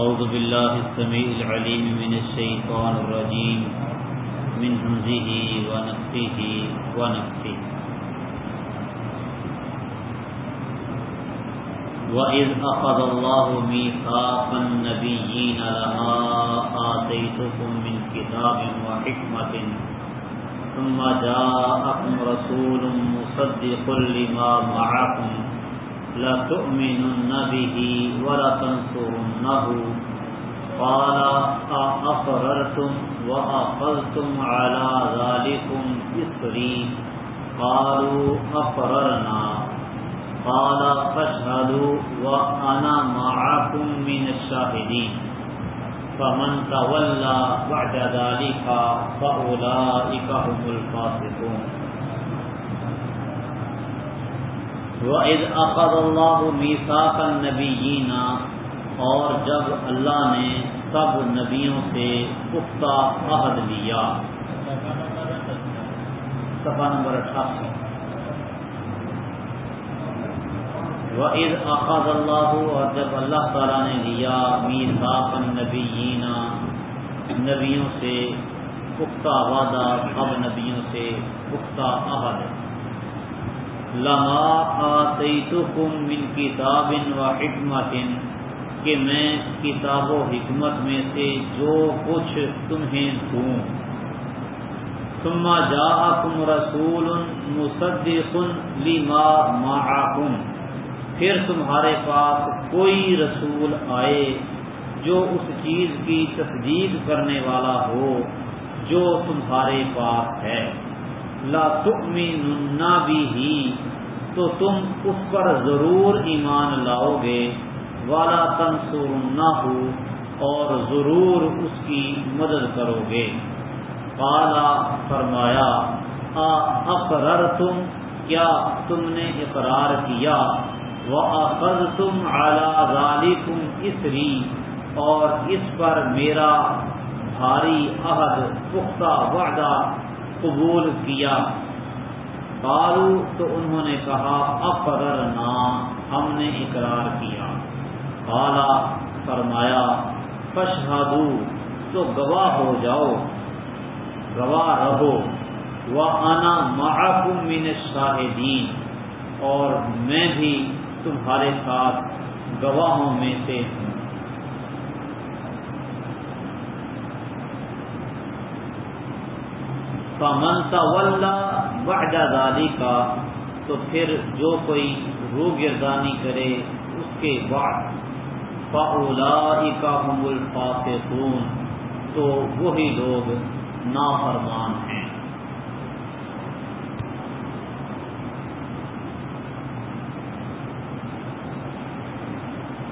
أعوذ بالله السميع العليم من الشيطان الرجيم، من همزه ونفخه ونفخه. وَإِذْ أَخَذَ اللَّهُ مِيثَاقَ النَّبِيِّينَ لَمَا آتَيْتُكُم مِّن كِتَابٍ وَحِكْمَةٍ، ثُمَّ جَاءَكُمْ رَسُولٌ مُّصَدِّقٌ لِّمَا مَعَكُمْ لَتُؤْمِنُنَّ بِهِ وَلَتَنصُرُنَّهُ قَالَ أَأَقْرَرْتُمْ وَأَخَذْتُمْ عَلَىٰ ذَٰلِكُمْ إِصْرِي. قَالُوا أَقْرَرْنَا قال، فاشهدوا وانا معكم من الشاهدين. فمن تولى بعد ذلك فاولئك هم الفاسقون. وَإِذْ أَخَذَ اللَّهُ مِيثَاقَ النَّبِيِّينَ، اور جب اللہ نے سب نبیوں سے پختہ عہد لیا۔ صفحہ نمبر اٹھاسی۔ وَإِذْ أَخَذَ اللَّهُ، اور جب اللہ تعالیٰ نے لیا مِيثَاقَ النَّبِيِّينَ، نبیوں سے پختہ وعدہ اب نبیوں سے پختہ عہد۔ لما آتیتکم من کتاب و حکمت کہ میں کتاب و حکمت میں سے جو کچھ تمہیں دوں۔ ثم جاءکم رسول مصدق لما معکم۔ پھر تمہارے پاس کوئی رسول آئے جو اس چیز کی تصدیق کرنے والا ہو جو تمہارے پاس ہے۔ لا تؤمنن بھی تو تم اس پر ضرور ایمان لاؤ گے. والا تنصرنہ ہو اور ضرور اس کی مدد کرو گے. قالا فرمایا اقرر تم کیا تم نے اقرار کیا؟ وَأَخَذْتُمْ عَلَى ذَلِكُمْ اسری اور اس پر میرا بھاری عہد، پختہ وعدہ قبول کیا۔ قالو تو انہوں نے کہا اقررنا ہم نے اقرار کیا۔ قالا، فرمایا، فشہدو، تو گواہ ہو جاؤ، گواہ رہو۔ وَأَنَا مَعَكُمْ مِنَ الشَّاهِدِينَ، اور میں بھی تمہارے ساتھ گواہوں میں سے ہوں منتا بعد ذالی کا تو پھر جو کوئی رو گردانی کرے اس کے بعد فاولائی کا حمل الفاسقون، تو وہی لوگ نافرمان ہیں۔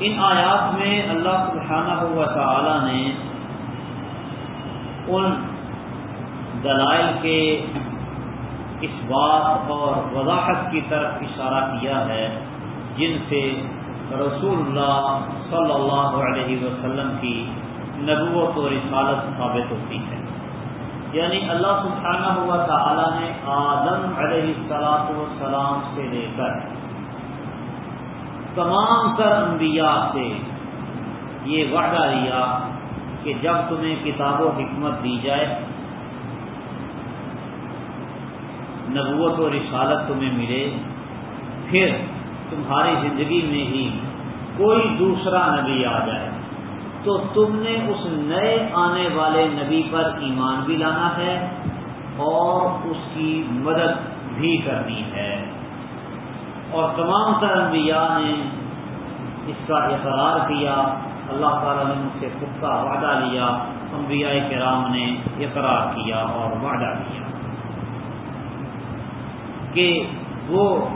ان آیات میں اللہ سبحانہ ہوا تعالی نے ان دلائل کے اس بات اور وضاحت کی طرف اشارہ کیا ہے، جن سے رسول اللہ صلی اللہ علیہ وسلم کی نبوت و رسالت ثابت ہوتی ہے۔ یعنی اللہ سبحانہ ہوا تعالی نے آدم علیہ السلاط والسلام سے لے کر تمام تر انبیاء سے یہ وعدہ لیا کہ جب تمہیں کتاب و حکمت دی جائے نبوت و رسالت تمہیں ملے، پھر تمہاری زندگی میں ہی کوئی دوسرا نبی آ جائے۔ تو تم نے اس نئے آنے والے نبی پر ایمان بھی لانا ہے اور اس کی مدد بھی کرنی ہے۔ اور تمام تر انبیاء نے اس کا اقرار کیا، اللہ تعالیٰ نے مجھ سے پختہ وعدہ لیا، انبیاء کرام نے اقرار کیا اور وعدہ کیا۔ کہ وہ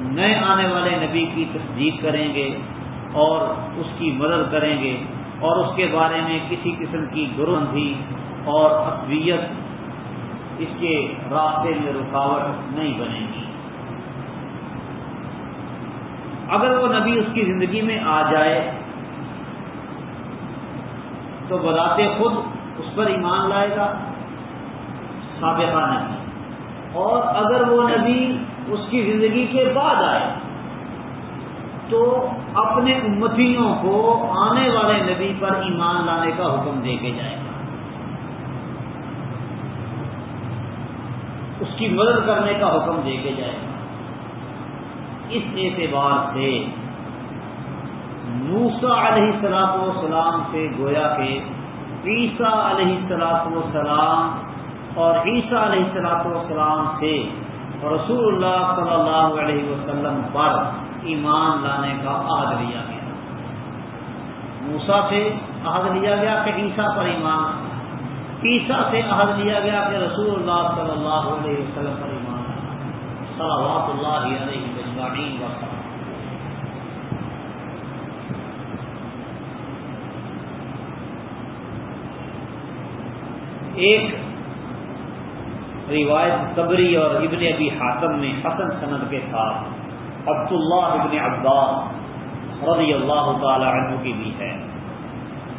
نئے آنے والے نبی کی تصدیق کریں گے اور اس کی مدد کریں گے اور اس کے بارے میں کسی قسم کی گروندھی اور اقویت اس کے راستے میں رکاوٹ نہیں بنے گی۔ اگر وہ نبی اس کی زندگی میں آ جائے تو بذات خود اس پر ایمان لائے گا، سابقہ نبی اور اگر وہ نبی اس کی زندگی کے بعد آئے۔ تو اپنے امتیوں کو آنے والے نبی پر ایمان لانے کا حکم دے کے جائے۔ گا اس کی مدد کرنے کا حکم دے کے جائے۔ گا اس اعتبار سے موسا علیہ سلاط وسلام سے گویا کے عیسیٰ علیہ سلاط وسلام اور عیسیٰ علیہ سلاط وسلام سے رسول اللہ صلی اللہ علیہ وسلم پر ایمان لانے کا عہد لیا گیا۔ موسا سے عہد لیا گیا کہ عیسیٰ پر ایمان۔ عیسیٰ سے عہد لیا گیا کہ رسول اللہ صلی اللہ علیہ وسلم پر ایمان۔ صلوات اللہ علیہ وسلم ایک روایت قبری اور ابن ابی حاتم میں حسن سند کے ساتھ عبداللہ ابن عباس رضی اللہ تعالی عنہ کی بھی ہے۔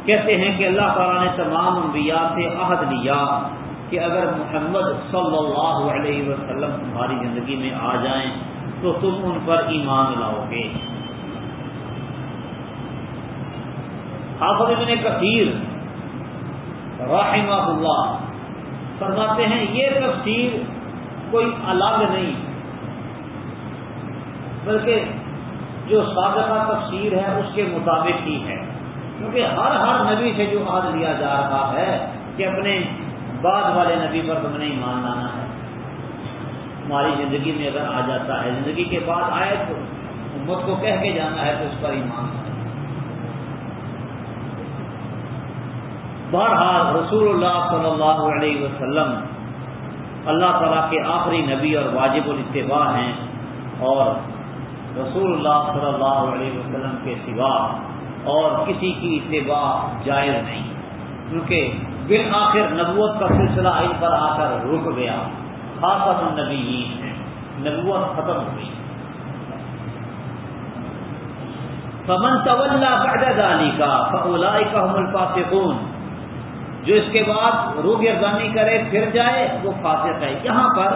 کہتے ہیں کہ اللہ تعالیٰ نے تمام انبیاء سے عہد لیا کہ اگر محمد صلی اللہ علیہ وسلم تمہاری زندگی میں آ جائیں تو تم ان پر ایمان لاؤ گے۔ حافظ ابن کثیر رحمہ اللہ فرماتے ہیں، یہ تفسیر کوئی الگ نہیں۔ بلکہ جو سابقہ تفسیر ہے، اس کے مطابق ہی ہے۔ کیونکہ ہر ہر نبی سے جو عہد لیا جا رہا ہے کہ اپنے بعد والے نبی پر تم نے ایمان لانا ہے۔ ہماری زندگی میں اگر آ جاتا ہے، زندگی کے بعد آئے تو امت کو کہہ کے جانا ہے تو اس پر ایمان لانا بہرحال رسول اللہ صلی اللہ علیہ وسلم اللہ تعالیٰ کے آخری نبی اور واجب الاتباع ہیں اور رسول اللہ صلی اللہ علیہ وسلم کے سوا اور کسی کی اتباع جائز نہیں۔ کیونکہ بالآخر نبوت کا سلسلہ ان پر آ کر رک گیا۔ خاص النبی ہیں نبوت ختم ہو گئی۔ فمن طول علی کا فولا کا الفاصون جو اس کے بعد رو گردانی کرے، پھر جائے، وہ فاسق ہے۔ یہاں پر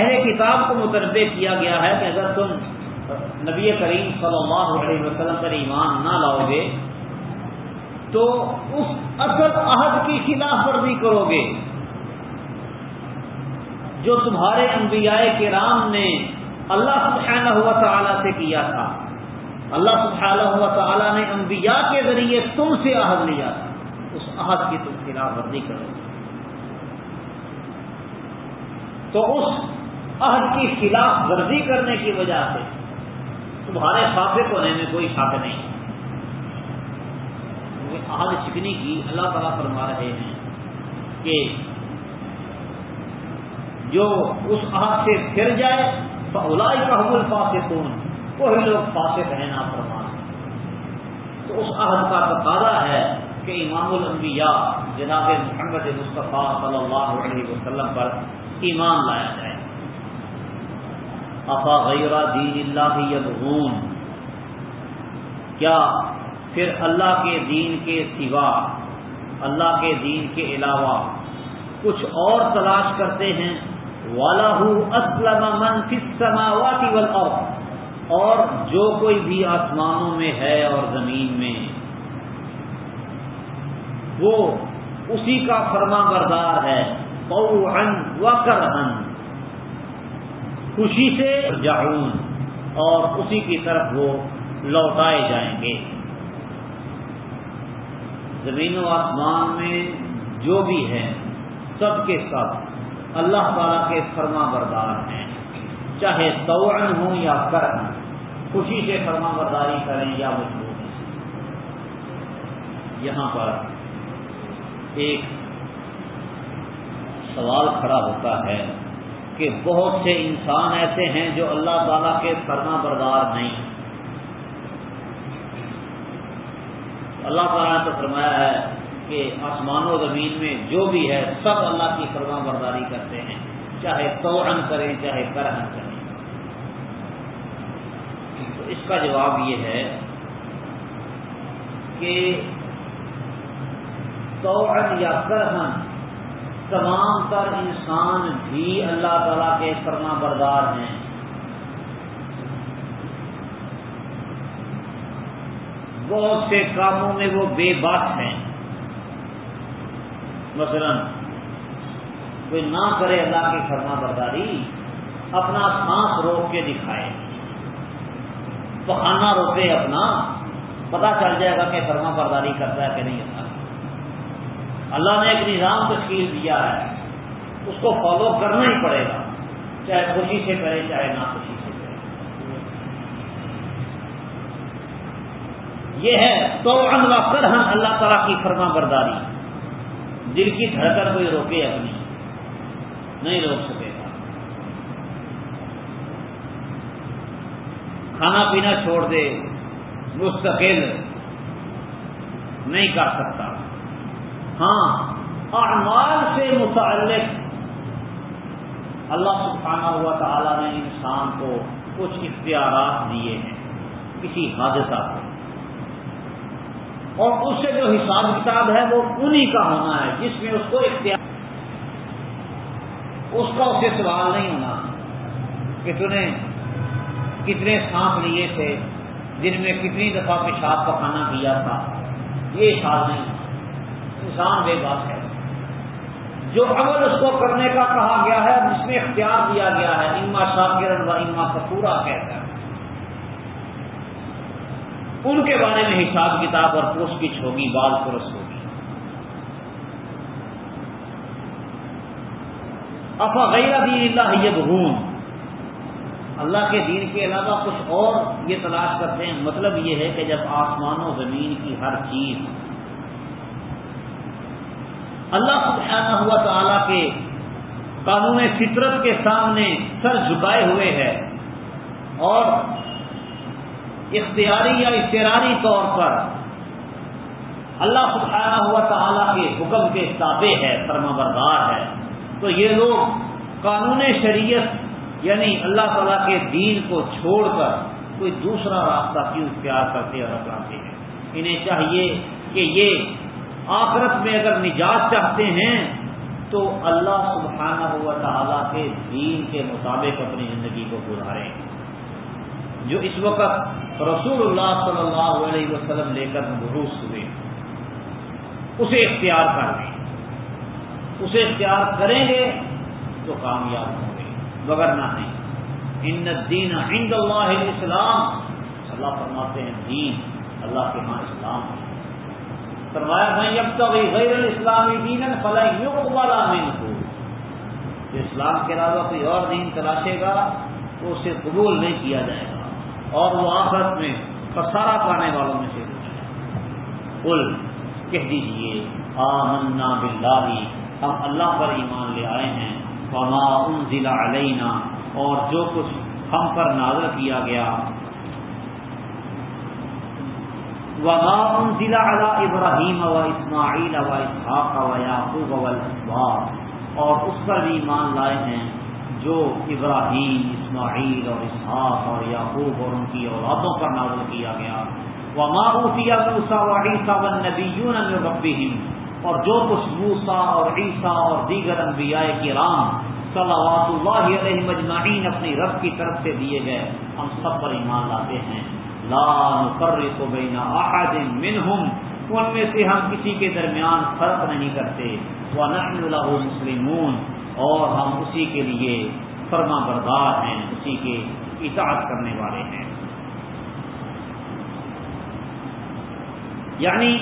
اہل کتاب کو متنوع کیا گیا ہے کہ اگر تم نبی کریم صلی اللہ علیہ وسلم پر ایمان نہ لاؤ گے، تو اس اصل عہد کی خلاف ورزی کرو گے۔ جو تمہارے انبیاء کرام نے اللہ سبحانہ ہوا تعالیٰ سے کیا تھا۔ اللہ سبحانہ ہوا تعالیٰ نے انبیاء کے ذریعے تم سے عہد لیا تھا۔ عہد کی تم خلاف ورزی کرو۔ تو اس عہد کی خلاف ورزی کرنے کی وجہ سے تمہارے فاصل ہونے میں کوئی شک نہیں۔ عہد چکنی کی اللہ تعالیٰ فرما رہے ہیں کہ جو اس عہد سے پھر جائے تو اولا کا حمل فاصل وہی لوگ فاسق ہیں نا فرمان تو اس عہد کا تقاضا ہے کہ امام الانبیاء جناب محمد مصطفیٰ صلی اللہ علیہ وسلم پر ایمان لایا جائے۔ افا غیر دین اللہ یبغون۔ کیا پھر اللہ کے دین کے سوا اللہ کے دین کے علاوہ کچھ اور تلاش کرتے ہیں؟ والا اسلم من السماوات والارض اور جو کوئی بھی آسمانوں میں ہے اور زمین میں وہ اسی کا فرما بردار ہے پوہن و کر خوشی سے جاؤن اور اسی کی طرف وہ لوٹائے جائیں گے۔ زمین و آسمان میں جو بھی ہے، سب کے سب اللہ تعالی کے فرما بردار ہیں۔ چاہے توڑن ہوں یا کرن خوشی سے فرما برداری کریں یا مجبور یہاں پر ایک سوال کھڑا ہوتا ہے کہ بہت سے انسان ایسے ہیں جو اللہ تعالیٰ کے فرما بردار نہیں۔ اللہ تعالیٰ نے تو فرمایا ہے کہ آسمان و زمین میں جو بھی ہے سب اللہ کی فرما برداری کرتے ہیں، چاہے توڑن کریں، چاہے کرہن کریں۔ تو اس کا جواب یہ ہے کہ توڑن یا کرہن تمام تر انسان بھی اللہ تعالی کے فرما بردار ہیں۔ بہت سے کاموں میں وہ بے بات ہیں۔ مثلا، کوئی نہ کرے اللہ کی فرما برداری، اپنا سانس روک کے دکھائے۔ پخانا روکے اپنا پتا چل جائے گا کہ فرما برداری کرتا ہے کہ نہیں اللہ نے ایک نظام تشکیل دیا ہے، اس کو فالو کرنا ہی پڑے گا، چاہے خوشی سے کرے، چاہے نہ خوشی سے کرے۔ یہ ہے تو انوافر ہم اللہ تعالیٰ کی فرما برداری۔ دل کی دھڑکن کوئی روکے اپنی، نہیں روک سکے گا۔ کھانا پینا چھوڑ دے، مستقل نہیں کر سکتا۔ ہاں اعمال سے متعلق اللہ سبحانہ ہوا تعالیٰ نے انسان کو کچھ اختیارات دیے ہیں، کسی حادثہ کو اور اس سے جو حساب کتاب ہے، وہ انہی کا ہونا ہے، جس میں اس کو اختیار اس کا اسے سوال نہیں ہونا کہ تھی کتنے سانپ لیے تھے، جن میں کتنی دفعہ پیشاب پکانا کیا تھا۔ یہ حساب نہیں۔ انسان بے بات ہے۔ جو عمل اس کو کرنے کا کہا گیا ہے، جس میں اختیار دیا گیا ہے، اما شاکرن و اما کپورا کہتا ہے۔ ان کے بارے میں حساب کتاب اور پوچھ گچھ ہوگی، بال پرس ہوگی۔ افا غیر دین اللہ یہ بہون اللہ کے دین کے علاوہ کچھ اور یہ تلاش کرتے ہیں۔ مطلب یہ ہے کہ جب آسمان و زمین کی ہر چیز اللہ سبحانہ ہوا تعالی کے قانون فطرت کے سامنے سر جھکائے ہوئے ہے اور اختیاری یا اختیاری طور پر اللہ سبحانہ ہوا تعالی کے حکم کے تابع ہے فرما بردار ہے۔ تو یہ لوگ قانون شریعت یعنی اللہ تعالیٰ کے دین کو چھوڑ کر کوئی دوسرا راستہ کیوں اختیار کرتے اور اپناتے ہیں؟ انہیں چاہیے کہ یہ آخرت میں اگر نجات چاہتے ہیں، تو اللہ سبحانہ ہوا تعالیٰ کے دین کے مطابق اپنی زندگی کو گزاریں۔ جو اس وقت رسول اللہ صلی اللہ علیہ وسلم لے کر مروس ہوئے، اسے اختیار کر لیں۔ اسے اختیار کریں گے تو کامیاب ہوں گے۔ بگرنا نہیں ان دین ہند اللہ اسلام اللہ فرماتے ہیں، دین اللہ کے ہاں اسلام ہے۔ فرمایا بھائی اب تو غیر الاسلامی دین فلاح والا مین کو اسلام کے علاوہ کوئی اور دین تلاشے گا تو اسے قبول نہیں کیا جائے گا۔ اور وہ آخرت میں خسارا پانے والوں میں سے کل کہہ دیجیے آمنا باللہ، ہم اللہ پر ایمان لے آئے ہیں۔ وما انزل علینا، اور جو کچھ ہم پر نازل کیا گیا وما انزل علی ابراہیم و اسماعیل و اسحاق و یعقوب و الاسباط اور اس پر بھی ایمان لائے ہیں جو ابراہیم، اسماعیل اور اسحاق اور یعقوب اور ان کی اولادوں پر نازل کیا گیا۔ وما اوتیا موسیٰ و عیسیٰ والنبیون من ربهم اور جو کچھ موسا اور عیسیٰ اور دیگر انبیاء کی رام صلوات اللہ علیہ مجمعین اپنی رب کی طرف سے دیے گئے، ہم سب پر ایمان لاتے ہیں۔ لا نفرق بین احد منہم، ان میں سے ہم کسی کے درمیان فرق نہیں کرتے۔ وہ نحن له مسلمون، اور ہم اسی کے لیے فرما بردار ہیں، اسی کے اطاعت کرنے والے ہیں۔ یعنی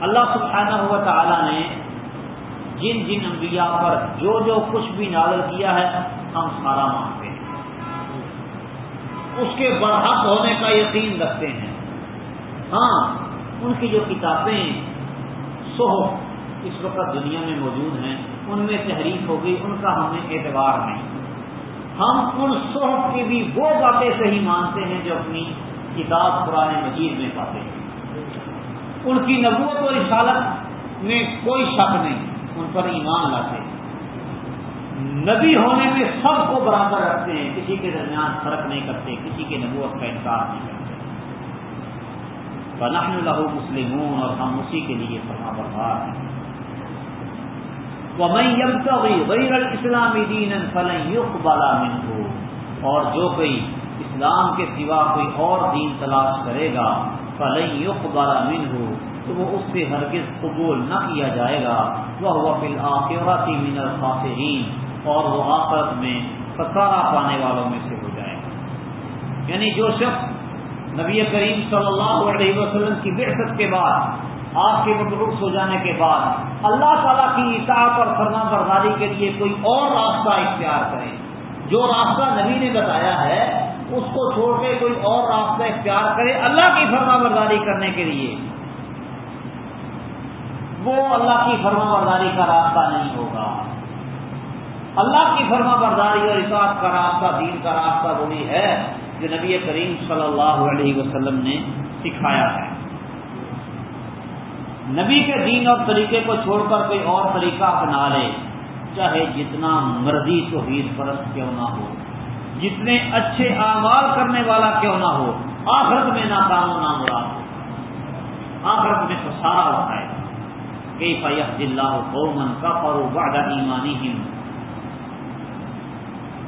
اللہ سبحانہ ہوا تعالیٰ نے جن جن انبیاء پر جو جو کچھ بھی نازل کیا ہے، ہم سارا مانتے ہیں۔ اس کے برحق ہونے کا یقین رکھتے ہیں۔ ہاں ان کی جو کتابیں سو اس وقت دنیا میں موجود ہیں، ان میں تحریف ہوگی ان کا ہمیں اعتبار نہیں۔ ہم ان صحف کی بھی وہ باتیں صحیح مانتے ہیں جو اپنی کتاب پرانے مجید میں پاتے ہیں۔ ان کی نبوت و رسالت میں کوئی شک نہیں، ان پر ایمان لاتے نبی ہونے میں سب کو برابر رکھتے ہیں، کسی کے درمیان فرق نہیں کرتے، کسی کے نبوت کا انکار نہیں کرتے۔ بنحن لہو مسلم اور ہم اسی کے لیے فرما بردار ہیں۔ وہ میں یم غیر الاسلامی دین فلن یقبل اور جو کوئی اسلام کے سوا کوئی اور دین تلاش کرے گا فلئی امین ہو تو وہ اس سے ہرگز قبول نہ کیا جائے گا۔ وہ وفیل آخراتی من الخاسرین اور وہ آخرت میں خسارہ پانے والوں میں سے ہو جائے۔ گا یعنی جو شخص نبی کریم صلی اللہ علیہ وسلم کی بحثت کے بعد، آپ کے مبروس ہو جانے کے بعد، اللہ تعالیٰ کی اطاعت اور فرما برداری کے لیے کوئی اور راستہ اختیار کرے۔ جو راستہ نبی نے بتایا ہے، اس کو چھوڑ کے کوئی اور راستہ اختیار کرے اللہ کی فرما برداری کرنے کے لیے۔ وہ اللہ کی فرما برداری کا راستہ نہیں ہوگا۔ اللہ کی فرما برداری اور اطاعت کا راستہ، دین کا راستہ وہی ہے جو نبی کریم صلی اللہ علیہ وسلم نے سکھایا ہے۔ نبی کے دین اور طریقے کو چھوڑ کر کوئی اور طریقہ اپنا لے، چاہے جتنا مرضی توحید پرست کیوں نہ ہو، جتنے اچھے اعمال کرنے والا کیوں نہ ہو، آخرت میں ناکام و نامراد ہو۔ آخرت میں تو سارا اٹھائے کئی فیح اللہ قومن کا فرو بادہ ایمانی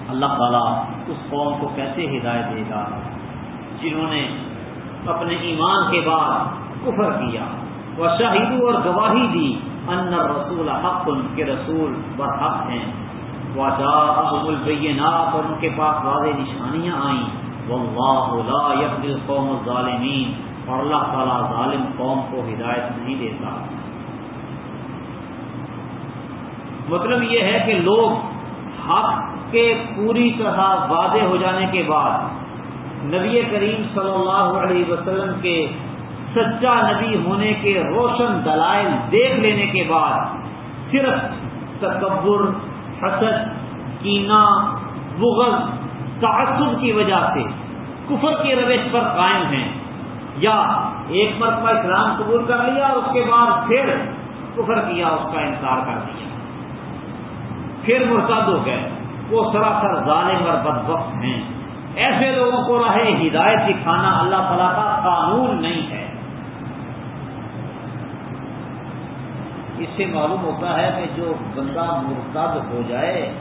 اللہ تعالیٰ اس قوم کو کیسے ہدایت دے گا جنہوں نے اپنے ایمان کے بعد کفر کیا؟ وہ شاہدو اور گواہی دی ان رسول حق ان کے رسول برحق ہیں۔ البینات اور ان کے پاس واضح نشانیاں آئیں۔ واللہ لا یقل قوم الظالمین اور اللہ تعالیٰ ظالم قوم کو ہدایت نہیں دیتا۔ مطلب یہ ہے کہ لوگ حق کے پوری طرح واضح ہو جانے کے بعد نبی کریم صلی اللہ علیہ وسلم کے سچا نبی ہونے کے روشن دلائل دیکھ لینے کے بعد صرف تکبر، حسد کینا بغض، تعصب کی وجہ سے کفر کی روش پر قائم ہیں یا ایک مرتبہ اسلام قبول کر لیا اور اس کے بعد پھر کفر کیا، اس کا انکار کر دیا۔ پھر مرتد ہو گئے۔ وہ سراسر ظالم اور بدبخت ہیں۔ ایسے لوگوں کو راہ ہدایت سکھانا اللہ تعالیٰ کا قانون نہیں ہے۔ اس سے معلوم ہوتا ہے کہ جو بندہ مرتد ہو جائے،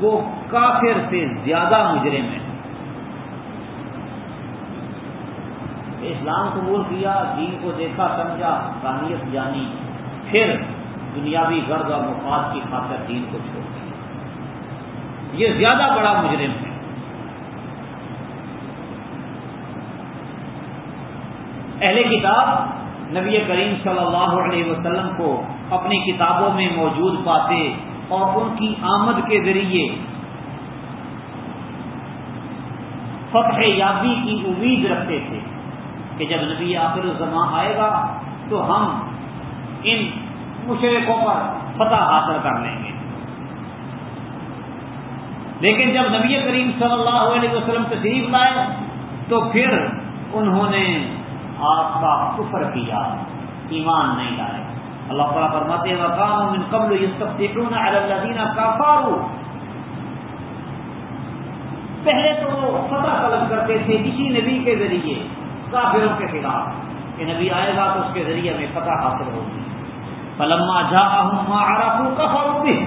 وہ کافر سے زیادہ مجرم ہے۔ اسلام قبول کیا، دین کو دیکھا، سمجھا کانیت جانی۔ پھر دنیاوی غرض اور مفاد کی خاطر دین کو چھوڑ دیا۔ یہ زیادہ بڑا مجرم ہے۔ اہل کتاب نبی کریم صلی اللہ علیہ وسلم کو اپنی کتابوں میں موجود پاتے اور ان کی آمد کے ذریعے فتح یابی کی امید رکھتے تھے کہ جب نبی آخر الزماں آئے گا تو ہم ان مشرقوں پر فتح حاصل کر لیں گے لیکن جب نبی کریم صلی اللہ علیہ وسلم تشریف لائے، تو پھر انہوں نے آپ کا کفر کیا، ایمان نہیں لائے۔ اللہ تعالیٰ فرماتے وقام من قبل یستفتحون علی الذین کفروا پہلے تو وہ فتح طلب کرتے تھے کسی نبی کے ذریعے، کافروں کے خلاف کہ نبی آئے گا تو اس کے ذریعے ہمیں فتح حاصل ہوگی۔ فلما جاءهم ما عرفوا كفروا به.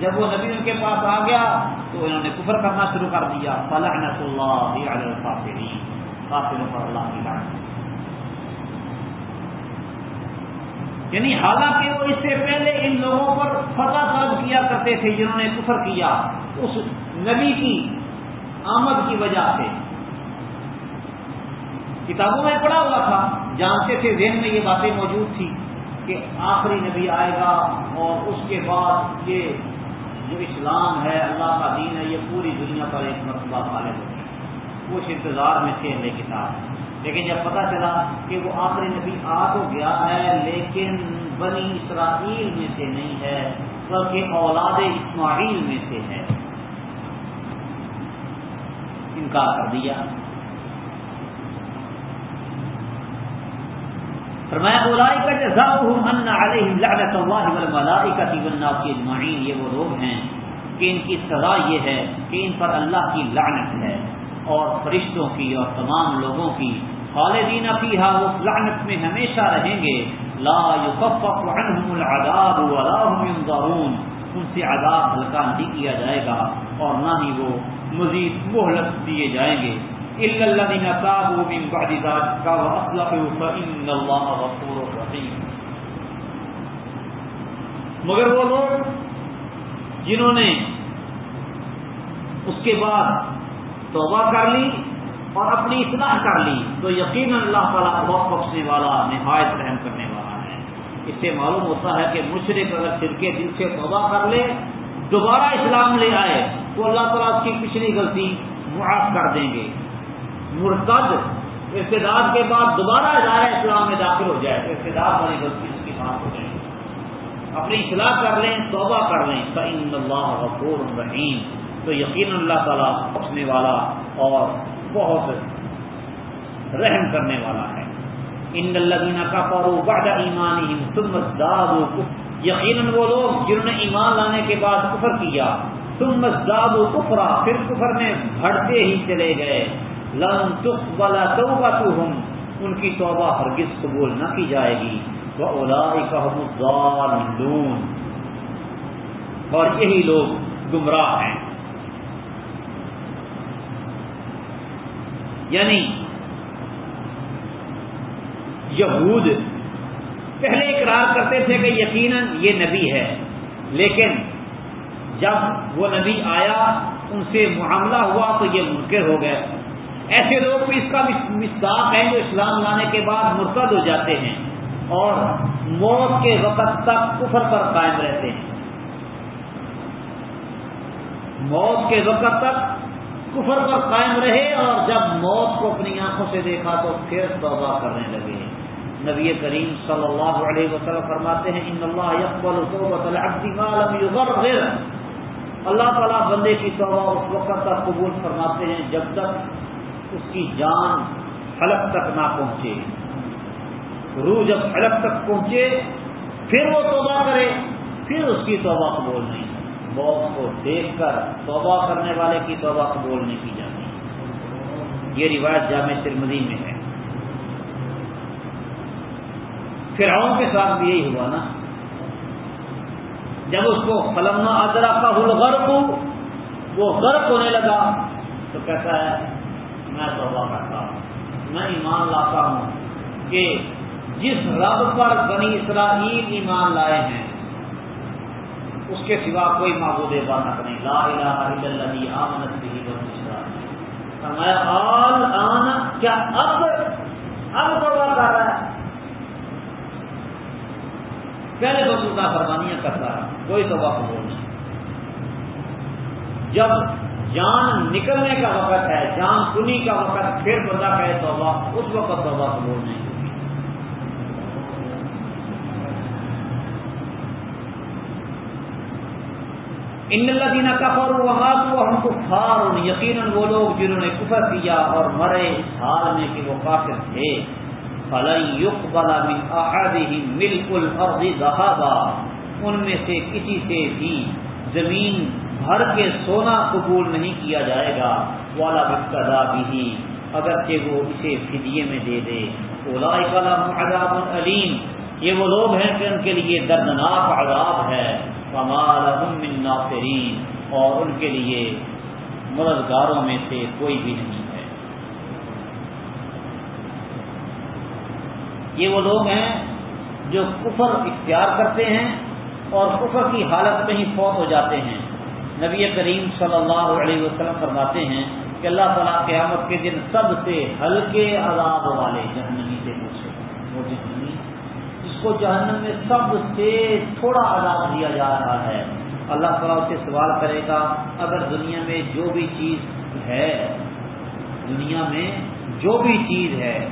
جب وہ نبی ان کے پاس آ گیا تو انہوں نے کفر کرنا شروع کر دیا. فلعنت اللہ علی الکافرین کافروں پر اللہ کی لعنت. یعنی حالانکہ وہ اس سے پہلے ان لوگوں پر فتح طلب کیا کرتے تھے جنہوں نے کفر کیا، اس نبی کی آمد کی وجہ سے۔ کتابوں میں پڑھا ہوا تھا، جانتے تھے، ذہن میں یہ باتیں موجود تھی کہ آخری نبی آئے گا اور اس کے بعد یہ جو اسلام ہے، اللہ کا دین ہے، یہ پوری دنیا پر ایک مرتبہ غالب ہو گیا۔ اس انتظار میں تھے اللہ کتاب۔ لیکن جب پتا چلا کہ وہ آخری نبی آ تو گیا ہے، لیکن بنی اسرائیل میں سے نہیں ہے، بلکہ اولاد اسماعیل میں سے ہے۔ انکار کر دیا۔ فرمایا اولائی جزاؤہم ان علیہم لعنت اللہ والملائکۃ والناس اجمعین. یہ وہ لوگ ہیں کہ ان کی سزا یہ ہے کہ ان پر اللہ کی لعنت ہے اور فرشتوں کی اور تمام لوگوں کی۔ خالدین فیہا، وہ لعنت میں ہمیشہ رہیں گے۔ لا يخفف عنهم العذاب ولا هم ينظرون۔ ان سے عذاب ہلکا نہیں کیا جائے گا اور نہ ہی وہ مزید مہلت دیے جائیں گے۔ الذين تابوا من بعد ذلك واصلحوا فان الله غفور رحيم. مگر وہ لوگ جنہوں نے اس کے بعد توبہ کر لی اور اپنی اصلاح کر لی، تو یقین اللہ تعالیٰ بہت بخشنے والا، نہایت رحم کرنے والا ہے۔ اس سے معلوم ہوتا ہے کہ مشرق اگر فرقے دل سے توبہ کر لے، دوبارہ اسلام لے آئے، تو اللہ تعالیٰ اس کی پچھلی غلطی معاف کر دیں گے۔ مرتد ارتداد کے بعد دوبارہ ادارہ اسلام میں داخل ہو جائے تو ارتداد والی غلطی اس کی معاف ہو جائے اپنی اصلاح کر لیں، توبہ کر لیں فعین اللہ غفور الرحیم تو یقین اللہ تعالیٰ پہنچنے والا اور بہت رحم کرنے والا ہے۔ ان اللہ کا پارو بعد ایمان یقیناً وہ لوگ جنہوں نے ایمان لانے کے بعد کفر کیا تم مزداد کفرا پھر کفر میں بڑھتے ہی چلے گئے۔ لن تقبل توبتهم، ان کی توبہ ہرگز قبول نہ کی جائے گی۔ وہ الضالون اور یہی لوگ گمراہ ہیں۔ یعنی یہود پہلے اقرار کرتے تھے کہ یقیناً یہ نبی ہے، لیکن جب وہ نبی آیا، ان سے معاملہ ہوا تو یہ منکر ہو گئے۔ ایسے لوگ اس کا مستاق ہے جو اسلام لانے کے بعد مرتد ہو جاتے ہیں اور موت کے وقت تک کفر پر قائم رہتے ہیں۔ موت کے وقت تک کفر پر قائم رہے اور جب موت کو اپنی آنکھوں سے دیکھا تو پھر توبہ کرنے لگے۔ نبی کریم صلی اللہ علیہ وسلم فرماتے ہیں، ان اللہ یقبل توبۃ العبد ما لم اللہ تعالیٰ بندے کی توبہ اس وقت تک قبول فرماتے ہیں جب تک اس کی جان حلق تک نہ پہنچے۔ روح جب حلق تک پہنچے، پھر وہ توبہ کرے، پھر اس کی توبہ قبول نہیں۔ موت کو دیکھ کر توبہ کرنے والے کی توبہ قبول نہیں کی جاتی۔ یہ روایت جامع ترمدی میں ہے۔ فرعون کے ساتھ بھی یہی ہوا نا۔ جب اس کو فلما ادرا کا غرق وہ غرق ہونے لگا تو کہتا ہے میں توبہ کرتا ہوں، میں ایمان لاتا ہوں کہ جس رب پر بنی اسرائیل ایمان لائے ہیں، اس کے سوا کوئی معبود بانک نہیں۔ لا الہ الا اللہ آمنت بھی بنی اسرائیل۔ میں آل آن، کیا اب اب توبہ کر رہا ہے؟ پہلے تو سلطان فرمانیاں کرتا ہے کوئی توبہ قبول نہیں۔ جب جان نکلنے کا وقت ہے، جان کنی کا وقت، پھر بندہ کہے توبہ، اس وقت توبہ قبول نہیں ہوگی۔ ان اللہ دینا کفر وہاں تو ہم کو فار یقیناً وہ لوگ جنہوں نے کفر کیا اور مرے اس حال میں کہ وہ کافر تھے۔ ان میں سے کسی سے بھی زمین بھر کے سونا قبول نہیں کیا جائے گا۔ والا بکدا بھی۔ اگرچہ وہ اسے فدیے میں دے دے۔ اولا عذاب علیم یہ وہ لوگ ہیں کہ ان کے لیے دردناک عذاب ہے۔ من ناصرین۔ اور ان کے لیے مددگاروں میں سے کوئی بھی نہیں ہے۔ یہ وہ لوگ ہیں جو کفر اختیار کرتے ہیں اور کفر کی حالت میں ہی فوت ہو جاتے ہیں۔ نبی کریم صلی اللہ علیہ وسلم فرماتے ہیں کہ اللہ تعالیٰ قیامت کے دن سب سے ہلکے عذاب والے جہنمی سے پوچھے وہ جہنمی۔ جس کو جہنم میں سب سے تھوڑا عذاب دیا جا رہا ہے۔ اللہ تعالیٰ سے سوال کرے گا، اگر دنیا میں جو بھی چیز ہے، دنیا میں جو بھی چیز ہے،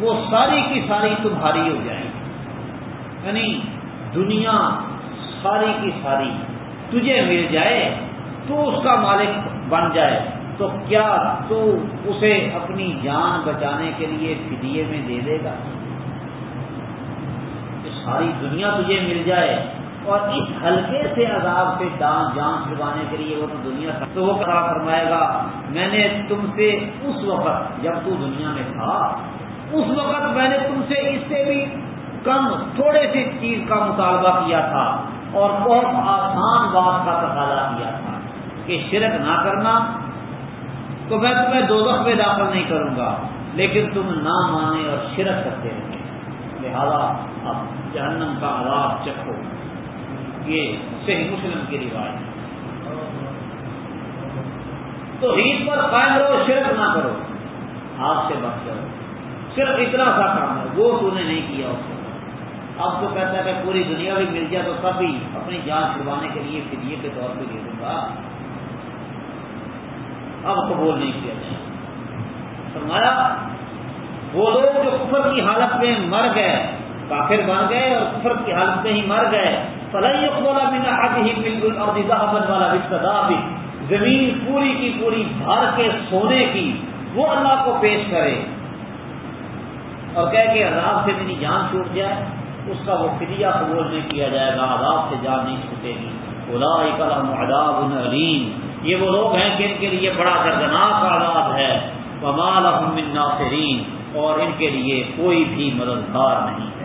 وہ ساری کی ساری تمہاری ہو جائے گی۔ یعنی دنیا ساری کی ساری۔ تجھے مل جائے، تو اس کا مالک بن جائے۔ تو کیا تو اسے اپنی جان بچانے کے لیے فدیے میں دے دے گا؟ کہ ساری دنیا تجھے مل جائے۔ اور اس ہلکے سے عذاب سے جان جان چھڑوانے کے لیے وہ تو دنیا تو وہ کرا فرمائے گا، میں نے تم سے اس وقت جب تو دنیا میں تھا، اس وقت میں نے تم سے اس سے بھی کم، تھوڑے سی چیز کا مطالبہ کیا تھا۔ اور بہت آسان بات کا تقاضا کیا تھا کہ شرک نہ کرنا تو میں تمہیں دو میں داخل نہیں کروں گا، لیکن تم نہ مانے اور شرک کرتے رہے لہذا اب جہنم کا عذاب چکھو۔ یہ صحیح مسلم کی روایت تو عید پر قائم رہو، شرک نہ کرو۔ آپ سے بچ جاؤ۔ صرف اتنا سا کام ہے، وہ تو نے نہیں کیا اس کو۔ اب تو کہتا ہے کہ پوری دنیا بھی مل جائے تو تب بھی اپنی جان چھڑوانے کے لیے فدیے کے طور پہ دے دوں گا۔ اب قبول نہیں کیا۔ جائے فرمایا، وہ لوگ جو کفر کی حالت میں مر گئے، کافر بن گئے اور کفر کی حالت میں ہی مر گئے۔ فلائی اقبال بنا آدھی بالکل اور احمد والا رشتہ بھی زمین پوری کی پوری بھر کے سونے کی وہ اللہ کو پیش کرے اور کہہ کے عذاب سے میری جان چھوٹ جائے۔ اس کا وہ فدیہ قبول نہیں کیا جائے گا، عذاب سے جان نہیں چھوٹے گی۔ خدا کلام عذاب علیم۔ یہ وہ لوگ ہیں جن کے لیے بڑا دردناک آزاد ہے۔ کمال احمد ناصرین۔ اور ان کے لیے کوئی بھی مددگار نہیں۔ ہے